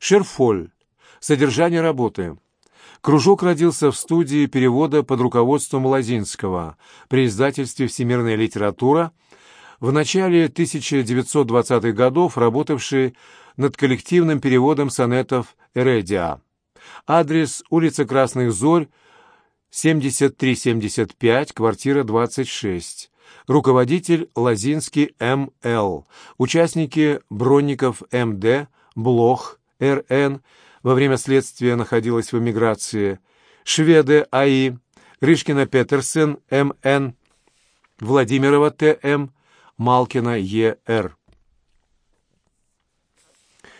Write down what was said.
Шерфоль. Содержание работы. Кружок родился в студии перевода под руководством Лозинского при издательстве «Всемирная литература», в начале 1920-х годов работавший над коллективным переводом сонетов Эредиа. Адрес улица Красных Зорь, 7375, квартира 26. Руководитель Лозинский М.Л. Участники Бронников М.Д., Блох Р.Н., во время следствия находилась в эмиграции, шведы А.И., Рышкина Петерсен М.Н., Владимирова Т.М., Малкина Е.Р.